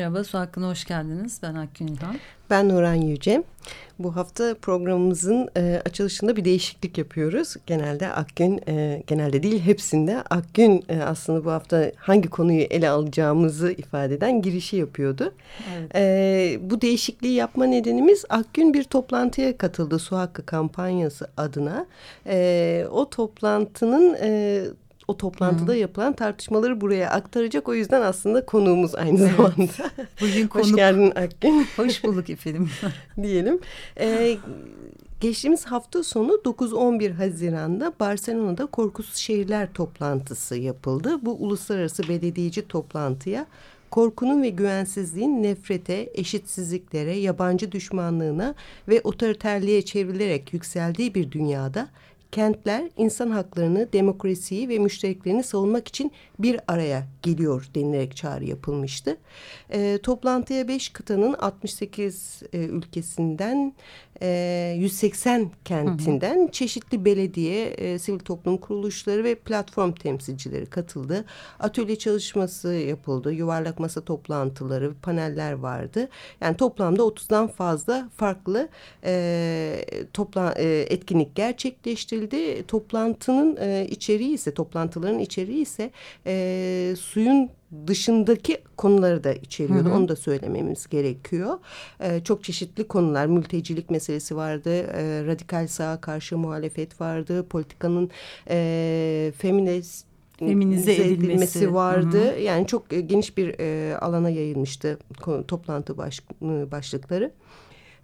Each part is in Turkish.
Merhaba, Su Hakkı'na hoş geldiniz. Ben Akgün İlhan. Ben Nuran Yüce. Bu hafta programımızın e, açılışında bir değişiklik yapıyoruz. Genelde Akgün, e, genelde değil hepsinde Akgün e, aslında bu hafta hangi konuyu ele alacağımızı ifade eden girişi yapıyordu. Evet. E, bu değişikliği yapma nedenimiz Akgün bir toplantıya katıldı Su Hakkı kampanyası adına. E, o toplantının... E, o toplantıda Hı. yapılan tartışmaları buraya aktaracak. O yüzden aslında konuğumuz aynı evet. zamanda. Bugün konuk. Hoş geldin Akgün. Hoş bulduk efendim. Diyelim. Ee, Geçtiğimiz hafta sonu 9-11 Haziran'da Barcelona'da Korkusuz Şehirler toplantısı yapıldı. Bu uluslararası belediyeci toplantıya korkunun ve güvensizliğin nefrete, eşitsizliklere, yabancı düşmanlığına ve otoriterliğe çevrilerek yükseldiği bir dünyada kentler insan haklarını, demokrasiyi ve müştereklerini savunmak için bir araya geliyor denilerek çağrı yapılmıştı. E, toplantıya beş kıtanın 68 e, ülkesinden e, 180 kentinden hı hı. çeşitli belediye, e, sivil toplum kuruluşları ve platform temsilcileri katıldı. Atölye çalışması yapıldı, yuvarlak masa toplantıları, paneller vardı. Yani toplamda 30'dan fazla farklı e, topla, e, etkinlik gerçekleştirildi. Toplantının e, içeriği ise, toplantıların içeriği ise e, suyun dışındaki konuları da içeriyordu. Hı hı. Onu da söylememiz gerekiyor. Ee, çok çeşitli konular. Mültecilik meselesi vardı. Ee, radikal sağa karşı muhalefet vardı. Politikanın e, feminist feminize edilmesi, edilmesi vardı. Hı hı. Yani çok geniş bir e, alana yayılmıştı toplantı baş, başlıkları.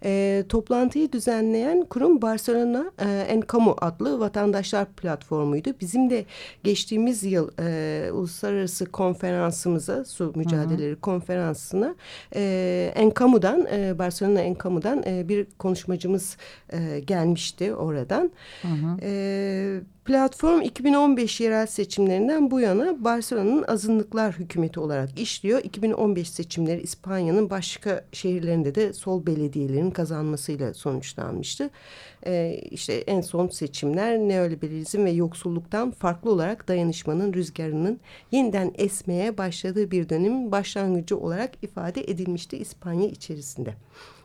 E, toplantıyı düzenleyen kurum Barcelona e, Enkamu adlı vatandaşlar platformuydu. Bizim de geçtiğimiz yıl e, uluslararası konferansımıza, su mücadeleleri hı hı. konferansına e, Enkamu'dan, e, Barcelona Enkamu'dan e, bir konuşmacımız e, gelmişti oradan. Hı hı. E, Platform 2015 yerel seçimlerinden bu yana Barcelona'nın azınlıklar hükümeti olarak işliyor. 2015 seçimleri İspanya'nın başka şehirlerinde de sol belediyelerin kazanmasıyla sonuçlanmıştı. Ee, işte en son seçimler neoliberalizm ve yoksulluktan farklı olarak dayanışmanın rüzgarının yeniden esmeye başladığı bir dönemin başlangıcı olarak ifade edilmişti İspanya içerisinde.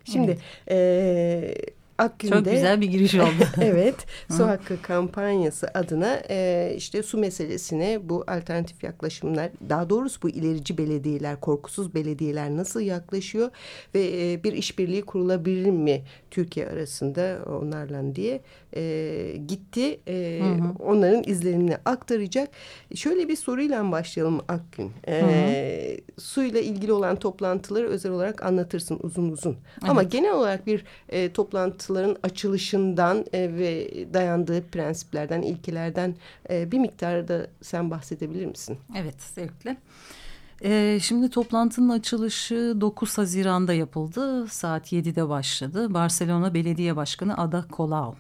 Şimdi... Evet. E, Akgün'de... Çok güzel bir giriş oldu. evet, su hakkı kampanyası adına e, işte su meselesine bu alternatif yaklaşımlar, daha doğrusu bu ilerici belediyeler, korkusuz belediyeler nasıl yaklaşıyor ve e, bir işbirliği kurulabilir mi Türkiye arasında onlarla diye e, gitti. E, hı hı. Onların izlenimini aktaracak. Şöyle bir soruyla başlayalım Akgün. E, Suyla ilgili olan toplantıları özel olarak anlatırsın uzun uzun. Evet. Ama genel olarak bir e, toplantıların açılışından e, ve dayandığı prensiplerden, ilkelerden e, bir miktarda sen bahsedebilir misin? Evet, zevkle. Ee, şimdi toplantının açılışı 9 Haziran'da yapıldı. Saat 7'de başladı. Barcelona Belediye Başkanı Ada Colau.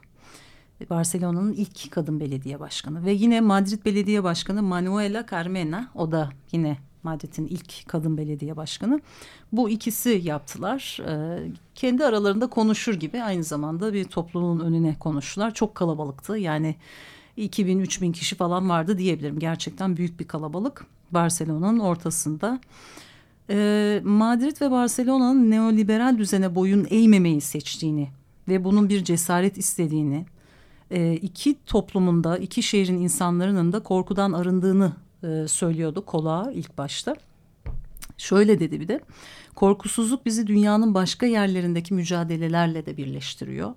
Barcelona'nın ilk kadın belediye başkanı. Ve yine Madrid Belediye Başkanı Manuela Carmena. O da yine Madrid'in ilk kadın belediye başkanı. Bu ikisi yaptılar. Ee, kendi aralarında konuşur gibi aynı zamanda bir toplumun önüne konuştular. Çok kalabalıktı. Yani 2000-3000 kişi falan vardı diyebilirim. Gerçekten büyük bir kalabalık. Barcelona'nın ortasında. Ee, Madrid ve Barcelona'nın neoliberal düzene boyun eğmemeyi seçtiğini ve bunun bir cesaret istediğini, e, iki toplumunda, iki şehrin insanların da korkudan arındığını e, söylüyordu Kola ilk başta. Şöyle dedi bir de, korkusuzluk bizi dünyanın başka yerlerindeki mücadelelerle de birleştiriyor.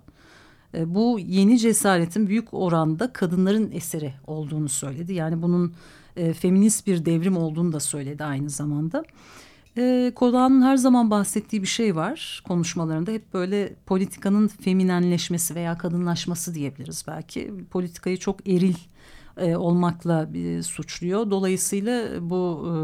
E, bu yeni cesaretin büyük oranda kadınların eseri olduğunu söyledi. Yani bunun e, feminist bir devrim olduğunu da söyledi aynı zamanda. E, Kola'nın her zaman bahsettiği bir şey var konuşmalarında. Hep böyle politikanın feminenleşmesi veya kadınlaşması diyebiliriz belki. Politikayı çok eril e, olmakla bir suçluyor. Dolayısıyla bu e,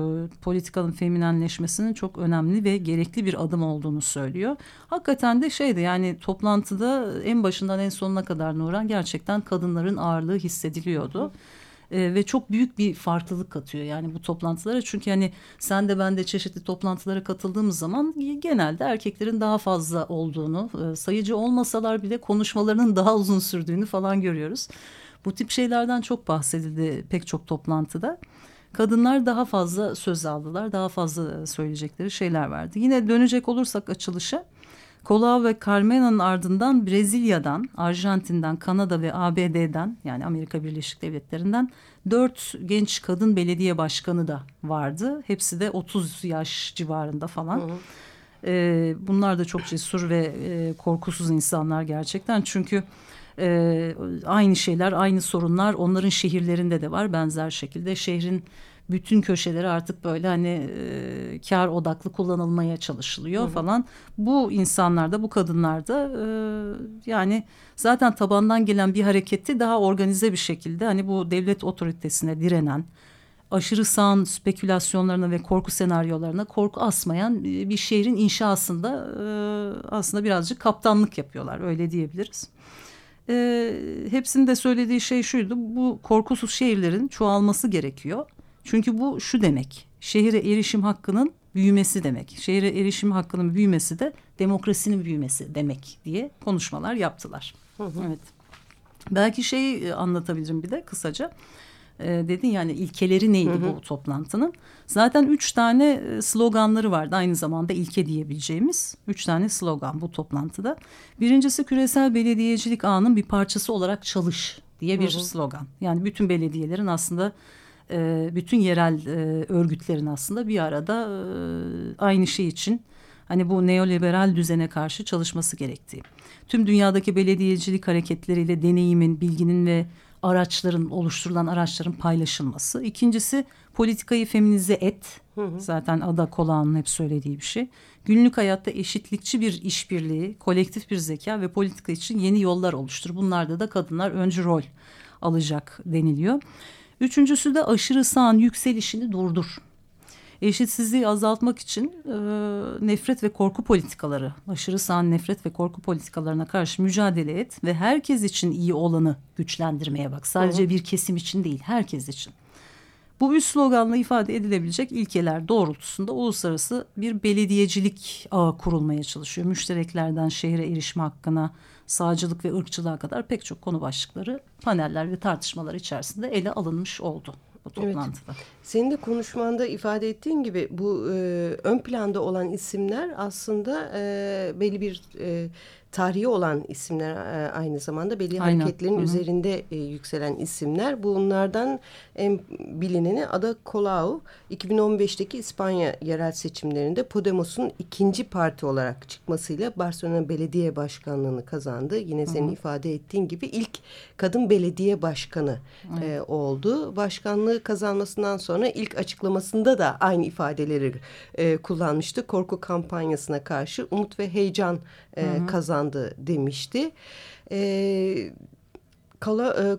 politikanın feminenleşmesinin çok önemli ve gerekli bir adım olduğunu söylüyor. Hakikaten de şeydi yani toplantıda en başından en sonuna kadar Nuran gerçekten kadınların ağırlığı hissediliyordu. Hı e, ve çok büyük bir farklılık katıyor yani bu toplantılara. Çünkü hani sen de ben de çeşitli toplantılara katıldığımız zaman genelde erkeklerin daha fazla olduğunu, e, sayıcı olmasalar bile konuşmalarının daha uzun sürdüğünü falan görüyoruz. Bu tip şeylerden çok bahsedildi pek çok toplantıda. Kadınlar daha fazla söz aldılar, daha fazla söyleyecekleri şeyler vardı. Yine dönecek olursak açılışa Colau ve Carmena'nın ardından Brezilya'dan, Arjantin'den, Kanada ve ABD'den yani Amerika Birleşik Devletleri'nden dört genç kadın belediye başkanı da vardı. Hepsi de 30 yaş civarında falan. Hı hı. Ee, bunlar da çok cesur ve e, korkusuz insanlar gerçekten. Çünkü e, aynı şeyler, aynı sorunlar onların şehirlerinde de var benzer şekilde. Şehrin bütün köşeleri artık böyle hani e, kar odaklı kullanılmaya çalışılıyor hı falan. Bu insanlarda bu kadınlarda e, yani zaten tabandan gelen bir hareketi daha organize bir şekilde hani bu devlet otoritesine direnen aşırı sağın spekülasyonlarına ve korku senaryolarına korku asmayan bir şehrin inşasında e, aslında birazcık kaptanlık yapıyorlar öyle diyebiliriz. E, hepsinin de söylediği şey şuydu bu korkusuz şehirlerin çoğalması gerekiyor. Çünkü bu şu demek. Şehire erişim hakkının büyümesi demek. Şehire erişim hakkının büyümesi de demokrasinin büyümesi demek diye konuşmalar yaptılar. Hı hı. Evet. Belki şey e, anlatabilirim bir de kısaca. Ee, dedin yani ilkeleri neydi hı hı. bu toplantının? Zaten üç tane e, sloganları vardı aynı zamanda ilke diyebileceğimiz. Üç tane slogan bu toplantıda. Birincisi küresel belediyecilik ağının bir parçası olarak çalış diye bir hı hı. slogan. Yani bütün belediyelerin aslında e, bütün yerel e, örgütlerin aslında bir arada e, aynı şey için hani bu neoliberal düzene karşı çalışması gerektiği. Tüm dünyadaki belediyecilik hareketleriyle deneyimin, bilginin ve araçların oluşturulan araçların paylaşılması. İkincisi politikayı feminize et. Hı hı. Zaten Ada Kolağan'ın hep söylediği bir şey. Günlük hayatta eşitlikçi bir işbirliği, kolektif bir zeka ve politika için yeni yollar oluştur. Bunlarda da kadınlar öncü rol alacak deniliyor. Üçüncüsü de aşırı sağın yükselişini durdur. Eşitsizliği azaltmak için e, nefret ve korku politikaları, aşırı sağın nefret ve korku politikalarına karşı mücadele et ve herkes için iyi olanı güçlendirmeye bak. Sadece bir kesim için değil, herkes için. Bu üst sloganla ifade edilebilecek ilkeler doğrultusunda uluslararası bir belediyecilik ağı kurulmaya çalışıyor. Müştereklerden şehre erişme hakkına, sağcılık ve ırkçılığa kadar pek çok konu başlıkları paneller ve tartışmalar içerisinde ele alınmış oldu bu toplantıda. Evet. Senin de konuşmanda ifade ettiğin gibi bu e, ön planda olan isimler aslında e, belli bir e, tarihi olan isimler e, aynı zamanda belli Aynen. hareketlerin Hı -hı. üzerinde e, yükselen isimler. Bunlardan en bilineni Ada Colau 2015'teki İspanya yerel seçimlerinde Podemos'un ikinci parti olarak çıkmasıyla Barcelona Belediye Başkanlığı'nı kazandı. Yine senin Hı -hı. ifade ettiğin gibi ilk kadın belediye başkanı e, oldu. Başkanlığı kazanmasından sonra ilk açıklamasında da aynı ifadeleri e, kullanmıştı. Korku kampanyasına karşı umut ve heyecan e, kazandı demişti. E,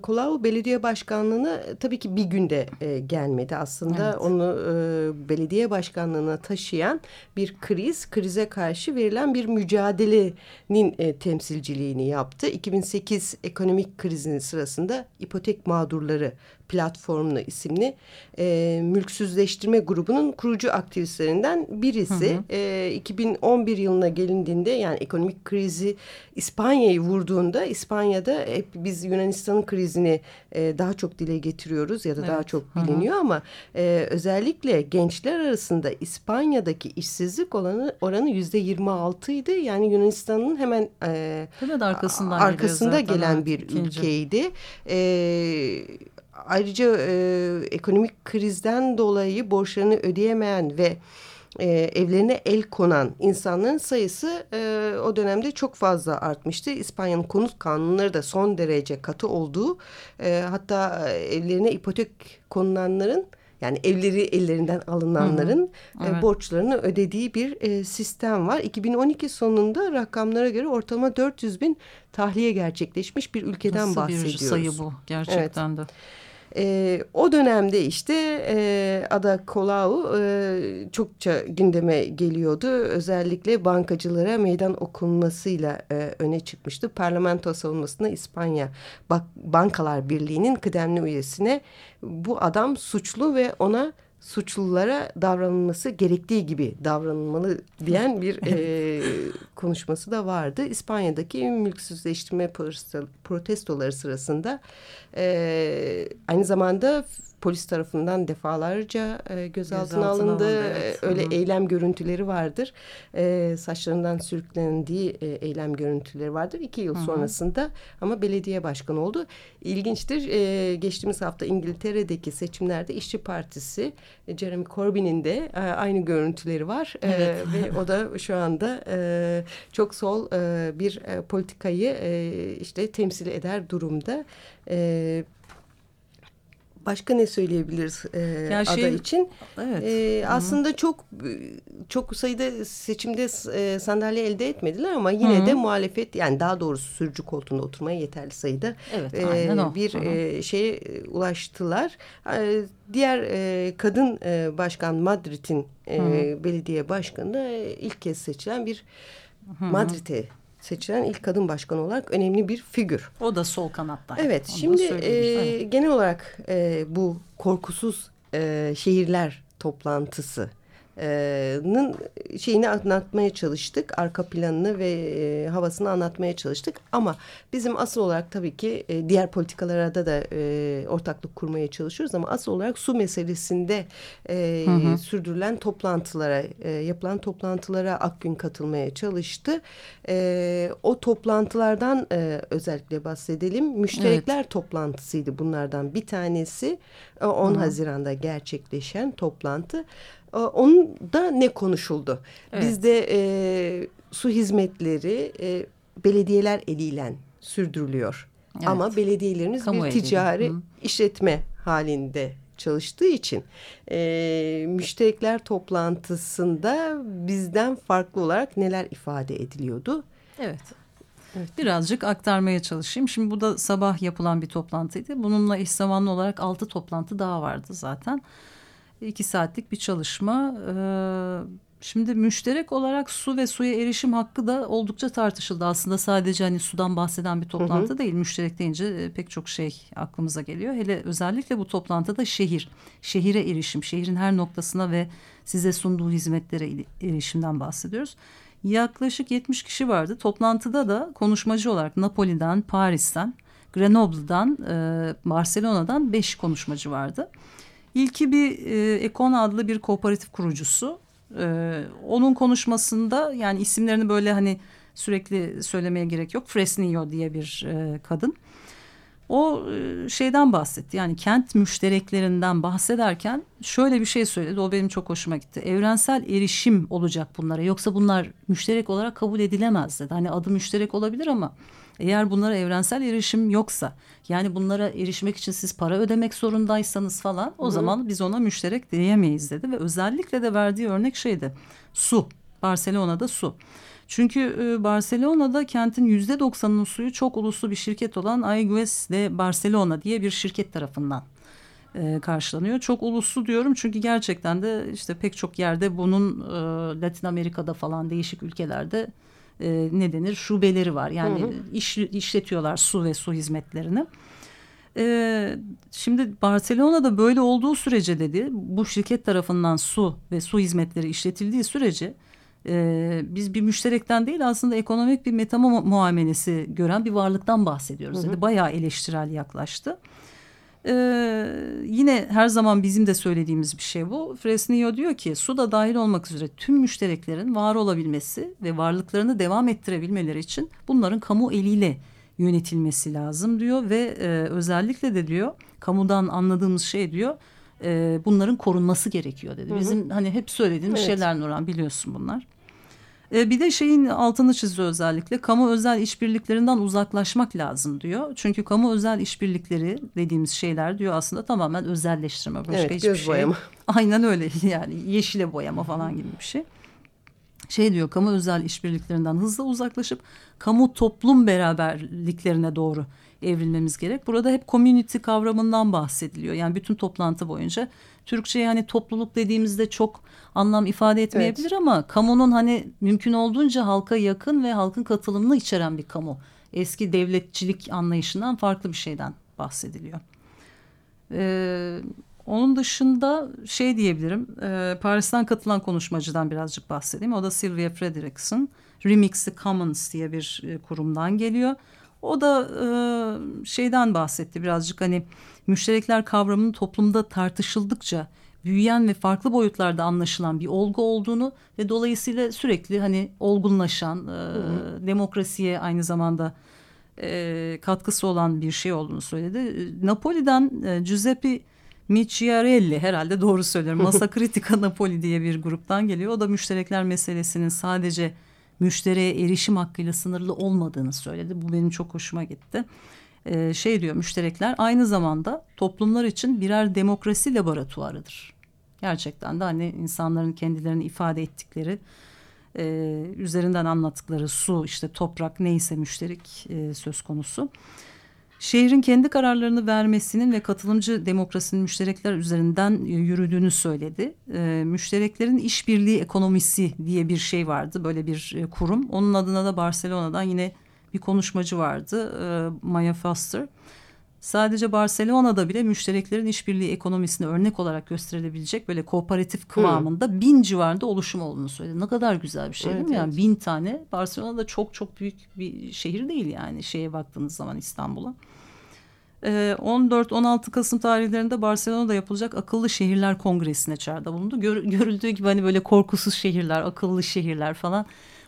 Kolau e, Belediye Başkanlığı'na tabii ki bir günde e, gelmedi aslında. Evet. Onu e, belediye başkanlığına taşıyan bir kriz, krize karşı verilen bir mücadelenin e, temsilciliğini yaptı. 2008 ekonomik krizinin sırasında ipotek mağdurları Platformunu isimli e, mülksüzleştirme grubunun kurucu aktivistlerinden birisi. Hı hı. E, 2011 yılına gelindiğinde yani ekonomik krizi İspanya'yı vurduğunda İspanya'da hep biz Yunanistan'ın krizini e, daha çok dile getiriyoruz ya da evet. daha çok biliniyor hı hı. ama e, özellikle gençler arasında İspanya'daki işsizlik oranı oranı yüzde 26 idi. Yani Yunanistan'ın hemen e, hemen arkasından arkasında gelen bir ikinci. ülkeydi. E, ayrıca e, ekonomik krizden dolayı borçlarını ödeyemeyen ve e, evlerine el konan insanların sayısı e, o dönemde çok fazla artmıştı. İspanya'nın konut kanunları da son derece katı olduğu e, hatta e, evlerine ipotek konulanların yani evleri ellerinden alınanların hı hı. E, evet. E, borçlarını ödediği bir e, sistem var. 2012 sonunda rakamlara göre ortalama 400 bin tahliye gerçekleşmiş bir ülkeden Nasıl bahsediyoruz. Nasıl bir sayı bu gerçekten evet. de. E, o dönemde işte e, Ada Colau e, çokça gündeme geliyordu. Özellikle bankacılara meydan okunmasıyla e, öne çıkmıştı. Parlamento savunmasında İspanya Bankalar Birliği'nin kıdemli üyesine bu adam suçlu ve ona suçlulara davranılması gerektiği gibi davranılmalı diyen bir e, konuşması da vardı. İspanya'daki mülksüzleştirme protestoları sırasında e, aynı zamanda polis tarafından defalarca e, gözaltına Göz alındı. alındı evet. Öyle Hı -hı. eylem görüntüleri vardır. E, saçlarından sürüklendiği e, eylem görüntüleri vardır. İki yıl Hı -hı. sonrasında ama belediye başkanı oldu. İlginçtir. E, geçtiğimiz hafta İngiltere'deki seçimlerde İşçi Partisi e, Jeremy Corbyn'in de e, aynı görüntüleri var. E, evet. E, ve o da şu anda e, çok sol e, bir e, politikayı e, işte temsil eder durumda. Evet başka ne söyleyebiliriz e, ada şey, için? Evet. E, aslında çok çok sayıda seçimde e, sandalye elde etmediler ama yine Hı -hı. de muhalefet yani daha doğrusu sürücü koltuğunda oturmaya yeterli sayıda evet, e, bir e, şeye ulaştılar. E, diğer e, kadın e, başkan Madrid'in e, belediye başkanı da ilk kez seçilen bir Madrid'e seçilen ilk kadın başkan olarak önemli bir figür. O da sol kanatta. Evet Onu şimdi e, evet. genel olarak e, bu korkusuz e, şehirler toplantısı nın şeyini anlatmaya çalıştık. Arka planını ve e, havasını anlatmaya çalıştık. Ama bizim asıl olarak tabii ki e, diğer politikalara da da e, ortaklık kurmaya çalışıyoruz. Ama asıl olarak su meselesinde e, hı hı. sürdürülen toplantılara, e, yapılan toplantılara Akgün katılmaya çalıştı. E, o toplantılardan e, özellikle bahsedelim. Müşterekler evet. toplantısıydı bunlardan bir tanesi. 10 hı. Haziran'da gerçekleşen toplantı. Onun da ne konuşuldu? Evet. Bizde e, su hizmetleri e, belediyeler eliyle sürdürülüyor. Evet. Ama belediyelerimiz Kamu bir ticari Hı. işletme halinde çalıştığı için e, müşterekler toplantısında bizden farklı olarak neler ifade ediliyordu? Evet. Evet. Birazcık aktarmaya çalışayım. Şimdi bu da sabah yapılan bir toplantıydı. Bununla eş zamanlı olarak altı toplantı daha vardı zaten iki saatlik bir çalışma. Ee, şimdi müşterek olarak su ve suya erişim hakkı da oldukça tartışıldı. Aslında sadece hani sudan bahseden bir toplantı hı hı. değil. Müşterek deyince e, pek çok şey aklımıza geliyor. Hele özellikle bu toplantıda şehir, şehire erişim, şehrin her noktasına ve size sunduğu hizmetlere erişimden bahsediyoruz. Yaklaşık 70 kişi vardı. Toplantıda da konuşmacı olarak Napoli'den, Paris'ten, Grenoble'dan, e, Barcelona'dan beş konuşmacı vardı. İlki bir e, Ekon adlı bir kooperatif kurucusu. E, onun konuşmasında yani isimlerini böyle hani sürekli söylemeye gerek yok. Fresnillo diye bir e, kadın. O e, şeyden bahsetti yani kent müştereklerinden bahsederken şöyle bir şey söyledi o benim çok hoşuma gitti. Evrensel erişim olacak bunlara yoksa bunlar müşterek olarak kabul edilemez dedi. Hani adı müşterek olabilir ama eğer bunlara evrensel erişim yoksa yani bunlara erişmek için siz para ödemek zorundaysanız falan o Hı. zaman biz ona müşterek diyemeyiz dedi ve özellikle de verdiği örnek şeydi su Barcelona'da su. Çünkü e, Barcelona'da kentin yüzde doksanının suyu çok uluslu bir şirket olan Aigües de Barcelona diye bir şirket tarafından e, karşılanıyor. Çok uluslu diyorum çünkü gerçekten de işte pek çok yerde bunun e, Latin Amerika'da falan değişik ülkelerde e, ne denir şubeleri var. Yani hı hı. Iş, işletiyorlar su ve su hizmetlerini. E, şimdi Barcelona'da böyle olduğu sürece dedi bu şirket tarafından su ve su hizmetleri işletildiği sürece e, biz bir müşterekten değil aslında ekonomik bir meta muamelesi gören bir varlıktan bahsediyoruz. Hı hı. Dedi. Bayağı eleştirel yaklaştı. Ee, yine her zaman bizim de söylediğimiz bir şey bu. Fresnillo diyor ki su da dahil olmak üzere tüm müştereklerin var olabilmesi ve varlıklarını devam ettirebilmeleri için bunların kamu eliyle yönetilmesi lazım diyor ve e, özellikle de diyor kamudan anladığımız şey diyor e, bunların korunması gerekiyor dedi. Hı hı. Bizim hani hep söylediğimiz evet. şeyler Nurhan biliyorsun bunlar. E, bir de şeyin altını çiziyor özellikle kamu özel işbirliklerinden uzaklaşmak lazım diyor. Çünkü kamu özel işbirlikleri dediğimiz şeyler diyor aslında tamamen özelleştirme. Başka evet, hiçbir göz şey. boyama. Aynen öyle yani yeşile boyama falan gibi bir şey. Şey diyor kamu özel işbirliklerinden hızla uzaklaşıp kamu toplum beraberliklerine doğru evrilmemiz gerek. Burada hep community kavramından bahsediliyor. Yani bütün toplantı boyunca Türkçe'ye hani topluluk dediğimizde çok anlam ifade etmeyebilir evet. ama kamunun hani mümkün olduğunca halka yakın ve halkın katılımını içeren bir kamu. Eski devletçilik anlayışından farklı bir şeyden bahsediliyor. Ee, onun dışında şey diyebilirim, e, Paris'ten katılan konuşmacıdan birazcık bahsedeyim. O da Sylvia Frederickson. Remix the Commons diye bir e, kurumdan geliyor. O da e, şeyden bahsetti birazcık hani müşterekler kavramının toplumda tartışıldıkça büyüyen ve farklı boyutlarda anlaşılan bir olgu olduğunu ve dolayısıyla sürekli hani olgunlaşan e, demokrasiye aynı zamanda e, katkısı olan bir şey olduğunu söyledi. Napoli'den e, Giuseppe Micciarelli herhalde doğru söylüyorum. Masa Kritika Napoli diye bir gruptan geliyor. O da müşterekler meselesinin sadece müşteriye erişim hakkıyla sınırlı olmadığını söyledi. Bu benim çok hoşuma gitti. Ee, şey diyor müşterekler aynı zamanda toplumlar için birer demokrasi laboratuvarıdır. Gerçekten de hani insanların kendilerini ifade ettikleri e, üzerinden anlattıkları su işte toprak neyse müşterik e, söz konusu. Şehrin kendi kararlarını vermesinin ve katılımcı demokrasinin müşterekler üzerinden yürüdüğünü söyledi. E, müştereklerin işbirliği ekonomisi diye bir şey vardı, böyle bir e, kurum. Onun adına da Barcelona'dan yine bir konuşmacı vardı, e, Maya Foster. Sadece Barcelona'da bile müştereklerin işbirliği ekonomisini örnek olarak gösterilebilecek böyle kooperatif kıvamında hmm. bin civarında oluşum olduğunu söyledi. Ne kadar güzel bir şey evet, değil mi? Evet. Yani bin tane. Barcelona'da çok çok büyük bir şehir değil yani şeye baktığınız zaman İstanbul'a. 14-16 ee, Kasım tarihlerinde Barcelona'da yapılacak Akıllı Şehirler Kongresi'ne çağrıda bulundu. Gör, görüldüğü gibi hani böyle korkusuz şehirler, akıllı şehirler falan.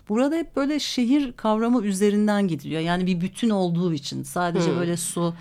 Burada hep böyle şehir kavramı üzerinden gidiliyor. Yani bir bütün olduğu için sadece hmm. böyle su,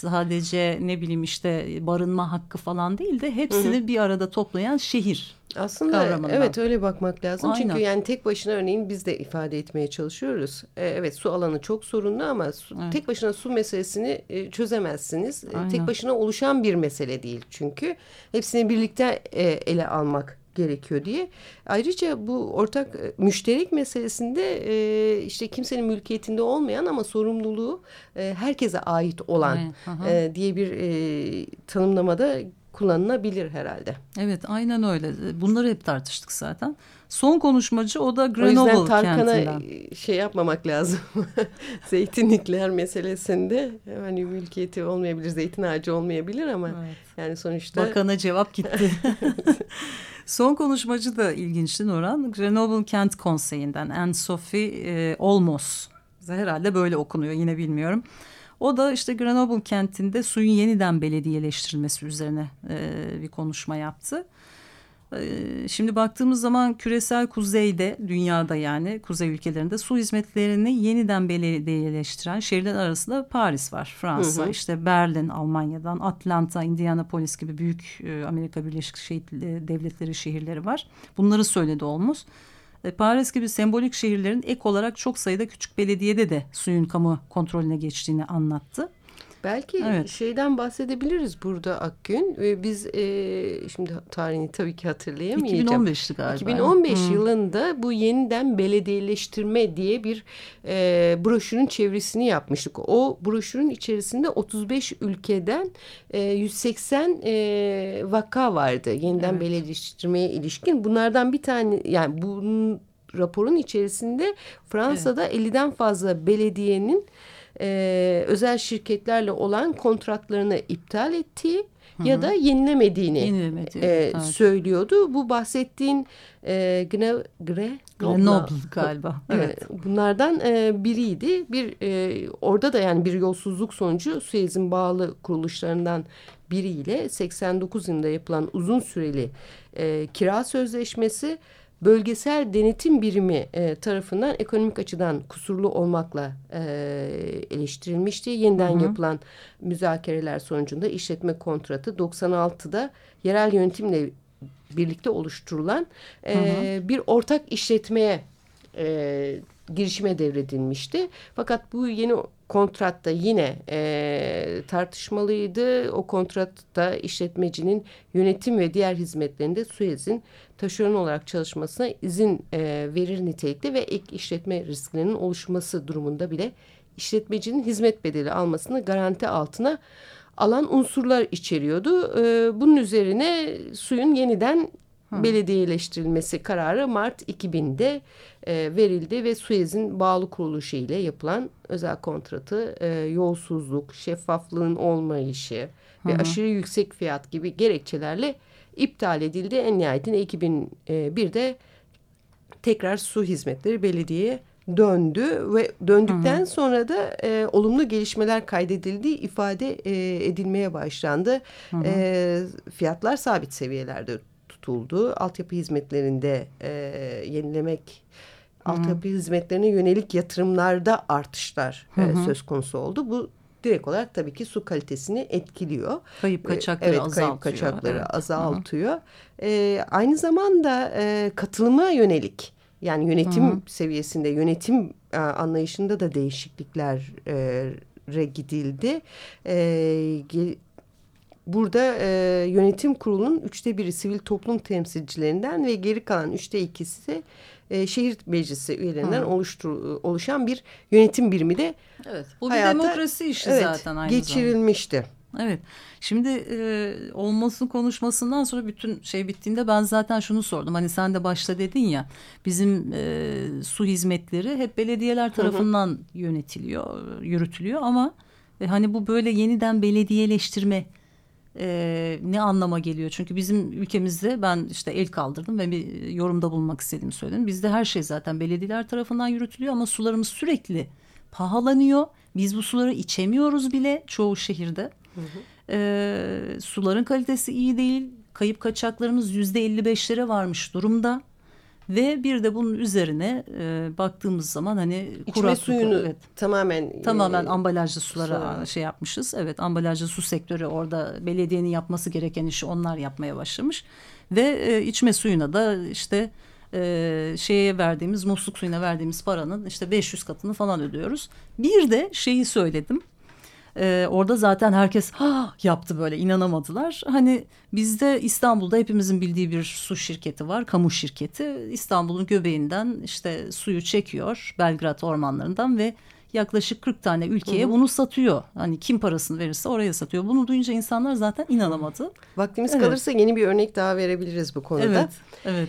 sadece ne bileyim işte barınma hakkı falan değil de hepsini hı hı. bir arada toplayan şehir. Aslında evet öyle bakmak lazım. Aynen. Çünkü yani tek başına örneğin biz de ifade etmeye çalışıyoruz. Ee, evet su alanı çok sorunlu ama su, evet. tek başına su meselesini e, çözemezsiniz. E, Aynen. Tek başına oluşan bir mesele değil çünkü. Hepsini birlikte e, ele almak gerekiyor diye. Ayrıca bu ortak e, müşterek meselesinde e, işte kimsenin mülkiyetinde olmayan ama sorumluluğu e, herkese ait olan e, diye bir e, tanımlamada kullanılabilir herhalde. Evet aynen öyle. Bunları hep tartıştık zaten. Son konuşmacı o da Grenoble kentinden. O yüzden Tarkan'a şey yapmamak lazım. Zeytinlikler meselesinde hani mülkiyeti olmayabilir, zeytin ağacı olmayabilir ama evet. yani sonuçta. Bakana cevap gitti. Son konuşmacı da ilginçti Nurhan. Grenoble Kent Konseyi'nden Anne-Sophie e, Olmos. Herhalde böyle okunuyor yine bilmiyorum. O da işte Grenoble kentinde suyun yeniden belediyeleştirilmesi üzerine e, bir konuşma yaptı. Ee, şimdi baktığımız zaman küresel kuzeyde dünyada yani kuzey ülkelerinde su hizmetlerini yeniden belediyeleştiren şehirler arasında Paris var. Fransa hı hı. işte Berlin Almanya'dan Atlanta Indianapolis gibi büyük e, Amerika Birleşik Devletleri şehirleri var. Bunları söyledi olmuş. E, Paris gibi sembolik şehirlerin ek olarak çok sayıda küçük belediyede de suyun kamu kontrolüne geçtiğini anlattı. Belki evet. şeyden bahsedebiliriz burada Akgün. Biz e, şimdi tarihini tabii ki hatırlayamayacağım. 2015'ti galiba. 2015 hmm. yılında bu yeniden belediyeleştirme diye bir e, broşürün çevresini yapmıştık. O broşürün içerisinde 35 ülkeden e, 180 e, vaka vardı. Yeniden evet. belediyeleştirmeye ilişkin. Bunlardan bir tane yani bunun raporun içerisinde Fransa'da evet. 50'den fazla belediyenin e, özel şirketlerle olan kontratlarını iptal ettiği Hı -hı. ya da yenilemediğini Yenilemedi, e, evet. söylüyordu. Bu bahsettiğin e, Gre, Gre Grenoble galiba. Evet. Bunlardan e, biriydi. Bir e, orada da yani bir yolsuzluk sonucu Suez'in bağlı kuruluşlarından biriyle 89 yılında yapılan uzun süreli e, kira sözleşmesi bölgesel denetim birimi e, tarafından ekonomik açıdan kusurlu olmakla e, eleştirilmişti. Yeniden hı hı. yapılan müzakereler sonucunda işletme kontratı 96'da yerel yönetimle birlikte oluşturulan e, hı hı. bir ortak işletmeye e, girişime devredilmişti. Fakat bu yeni kontratta yine e, tartışmalıydı. O kontratta işletmecinin yönetim ve diğer hizmetlerinde Suez'in taşeron olarak çalışmasına izin e, verir nitelikte ve ek işletme risklerinin oluşması durumunda bile işletmecinin hizmet bedeli almasını garanti altına alan unsurlar içeriyordu. E, bunun üzerine suyun yeniden Hı. belediyeleştirilmesi kararı Mart 2000'de e, verildi ve Suez'in bağlı kuruluşu ile yapılan özel kontratı e, yolsuzluk, şeffaflığın olmayışı Hı. ve aşırı yüksek fiyat gibi gerekçelerle iptal edildi. En nihayetinde 2001'de tekrar su hizmetleri belediyeye döndü ve döndükten hı hı. sonra da e, olumlu gelişmeler kaydedildiği ifade e, edilmeye başlandı. Hı hı. E, fiyatlar sabit seviyelerde tutuldu. Altyapı hizmetlerinde e, yenilemek, hı hı. altyapı hizmetlerine yönelik yatırımlarda artışlar hı hı. E, söz konusu oldu. Bu direkt olarak tabii ki su kalitesini etkiliyor. Kayıp kaçakları evet, azaltıyor. Kayıp kaçakları evet. azaltıyor. E, aynı zamanda e, katılıma yönelik yani yönetim Hı -hı. seviyesinde yönetim e, anlayışında da değişikliklere gidildi. E, Burada e, yönetim kurulunun üçte biri sivil toplum temsilcilerinden ve geri kalan üçte ikisi de e, şehir meclisi üyelerinden oluştur, oluşan bir yönetim birimi de evet, bu hayata, bir demokrasi işi evet, zaten aynı geçirilmişti. Zamanda. Evet. Şimdi e, olmasın konuşmasından sonra bütün şey bittiğinde ben zaten şunu sordum. Hani sen de başta dedin ya bizim e, su hizmetleri hep belediyeler tarafından hı hı. yönetiliyor, yürütülüyor ama e, hani bu böyle yeniden belediyeleştirme e, ne anlama geliyor? Çünkü bizim ülkemizde ben işte el kaldırdım ve bir yorumda bulunmak istediğimi söyledim. Bizde her şey zaten belediyeler tarafından yürütülüyor ama sularımız sürekli pahalanıyor. Biz bu suları içemiyoruz bile çoğu şehirde. Hı hı. E, suların kalitesi iyi değil. Kayıp kaçaklarımız yüzde elli beşlere varmış durumda. Ve bir de bunun üzerine e, baktığımız zaman hani içme suyunu evet, tamamen tamamen e, ambalajlı sulara su. şey yapmışız. Evet ambalajlı su sektörü orada belediyenin yapması gereken işi onlar yapmaya başlamış. Ve e, içme suyuna da işte e, şeye verdiğimiz musluk suyuna verdiğimiz paranın işte 500 katını falan ödüyoruz. Bir de şeyi söyledim. Ee, orada zaten herkes ha yaptı böyle inanamadılar. Hani bizde İstanbul'da hepimizin bildiği bir su şirketi var, kamu şirketi. İstanbul'un göbeğinden işte suyu çekiyor Belgrad ormanlarından ve yaklaşık 40 tane ülkeye hı hı. bunu satıyor. Hani kim parasını verirse oraya satıyor. Bunu duyunca insanlar zaten inanamadı. Vaktimiz evet. kalırsa yeni bir örnek daha verebiliriz bu konuda. Evet, evet.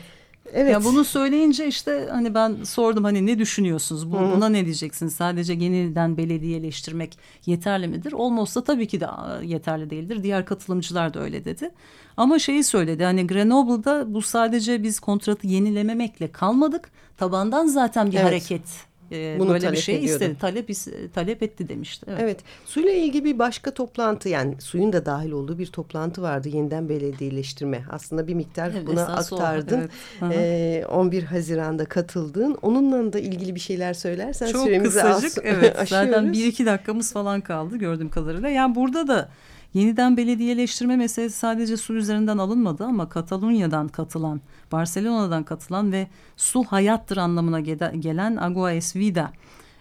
Evet. Ya bunu söyleyince işte hani ben sordum hani ne düşünüyorsunuz? Bu, buna ne diyeceksiniz? Sadece yeniden belediyeleştirmek yeterli midir? Olmazsa tabii ki de yeterli değildir. Diğer katılımcılar da öyle dedi. Ama şeyi söyledi hani Grenoble'da bu sadece biz kontratı yenilememekle kalmadık. Tabandan zaten bir evet. hareket e, Bunu böyle bir şey ediyordu. istedi. Talep talep etti demişti. Evet. evet. Suyla ilgili bir başka toplantı yani suyun da dahil olduğu bir toplantı vardı. Yeniden belediyeleştirme. Aslında bir miktar evet, buna aktardın. Evet. E, 11 Haziran'da katıldın. Onunla da ilgili bir şeyler söylersen Çok süremizi kısacık, az, evet. Zaten bir iki dakikamız falan kaldı gördüğüm kadarıyla. Yani burada da Yeniden belediyeleştirme meselesi sadece su üzerinden alınmadı ama Katalunya'dan katılan, Barcelona'dan katılan ve su hayattır anlamına gelen Agua es Vida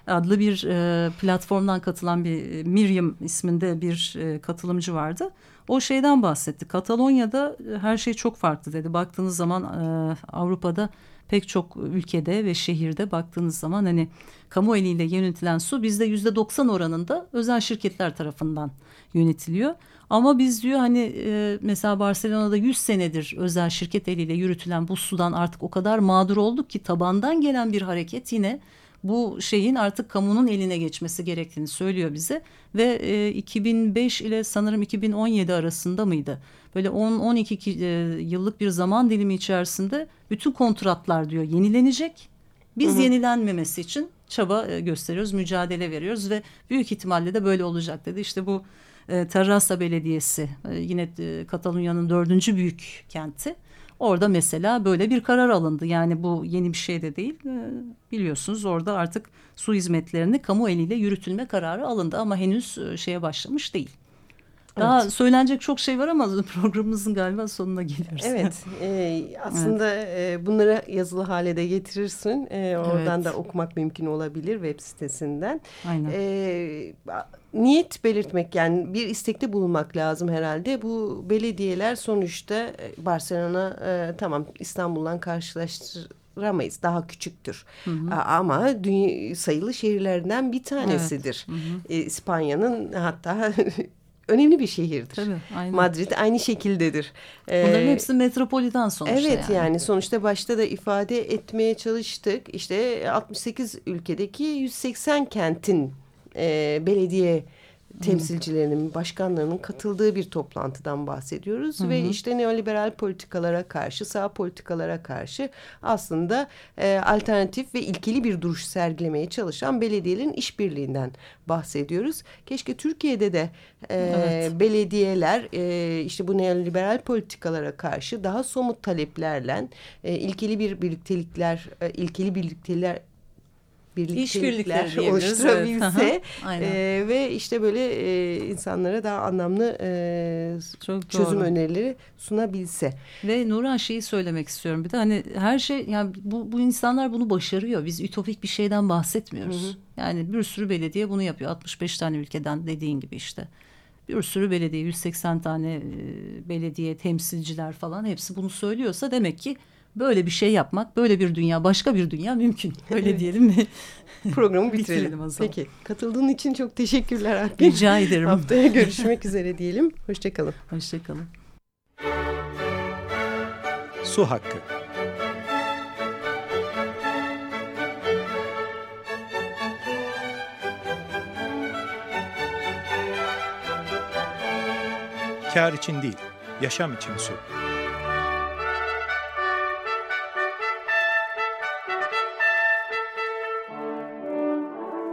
adlı bir e, platformdan katılan bir e, Miriam isminde bir e, katılımcı vardı. O şeyden bahsetti. Katalonya'da e, her şey çok farklı dedi. Baktığınız zaman e, Avrupa'da pek çok ülkede ve şehirde baktığınız zaman hani kamu eliyle yönetilen su bizde yüzde doksan oranında özel şirketler tarafından yönetiliyor. Ama biz diyor hani e, mesela Barcelona'da 100 senedir özel şirket eliyle yürütülen bu sudan artık o kadar mağdur olduk ki tabandan gelen bir hareket yine bu şeyin artık kamunun eline geçmesi gerektiğini söylüyor bize ve e, 2005 ile sanırım 2017 arasında mıydı? Böyle 10-12 e, yıllık bir zaman dilimi içerisinde bütün kontratlar diyor yenilenecek. Biz hı hı. yenilenmemesi için çaba e, gösteriyoruz, mücadele veriyoruz ve büyük ihtimalle de böyle olacak dedi. İşte bu e, Terrassa Belediyesi e, yine e, Katalunya'nın dördüncü büyük kenti. Orada mesela böyle bir karar alındı. Yani bu yeni bir şey de değil. E, biliyorsunuz orada artık su hizmetlerini kamu eliyle yürütülme kararı alındı ama henüz e, şeye başlamış değil. Daha evet. söylenecek çok şey var ama programımızın galiba sonuna geliyoruz. Evet. E, aslında evet. E, bunları yazılı hale de getirirsin. E, oradan evet. da okumak mümkün olabilir web sitesinden. Aynen. E, niyet belirtmek yani bir istekte bulunmak lazım herhalde. Bu belediyeler sonuçta e, Barcelona e, tamam İstanbul'dan karşılaştır sayılamayız. Daha küçüktür. Hı hı. Ama dünya, sayılı şehirlerden bir tanesidir. Evet. İspanya'nın hatta önemli bir şehirdir. Tabii, aynen. Madrid aynı şekildedir. Bunların ee, hepsi metropolitan sonuçta. Evet yani. yani sonuçta başta da ifade etmeye çalıştık. İşte 68 ülkedeki 180 kentin e, belediye temsilcilerinin, başkanlarının katıldığı bir toplantıdan bahsediyoruz. Hı hı. Ve işte neoliberal politikalara karşı, sağ politikalara karşı aslında e, alternatif ve ilkeli bir duruş sergilemeye çalışan belediyelerin işbirliğinden bahsediyoruz. Keşke Türkiye'de de e, evet. belediyeler e, işte bu neoliberal politikalara karşı daha somut taleplerle e, ilkeli bir birliktelikler, e, ilkeli birliktelikler birliktelikler oluşturabilse evet. e, ve işte böyle e, insanlara daha anlamlı e, Çok çözüm doğru. önerileri sunabilse. Ve Nurhan şeyi söylemek istiyorum bir de hani her şey yani bu, bu insanlar bunu başarıyor. Biz ütopik bir şeyden bahsetmiyoruz. Hı hı. Yani bir sürü belediye bunu yapıyor. 65 tane ülkeden dediğin gibi işte. Bir sürü belediye 180 tane e, belediye temsilciler falan hepsi bunu söylüyorsa demek ki böyle bir şey yapmak, böyle bir dünya, başka bir dünya mümkün. Öyle diyelim mi? Programı bitirelim. bitirelim o zaman. Peki. Katıldığın için çok teşekkürler Akgün. Rica ederim. Haftaya görüşmek üzere diyelim. Hoşçakalın. Hoşçakalın. Su Hakkı Kar için değil, yaşam için su.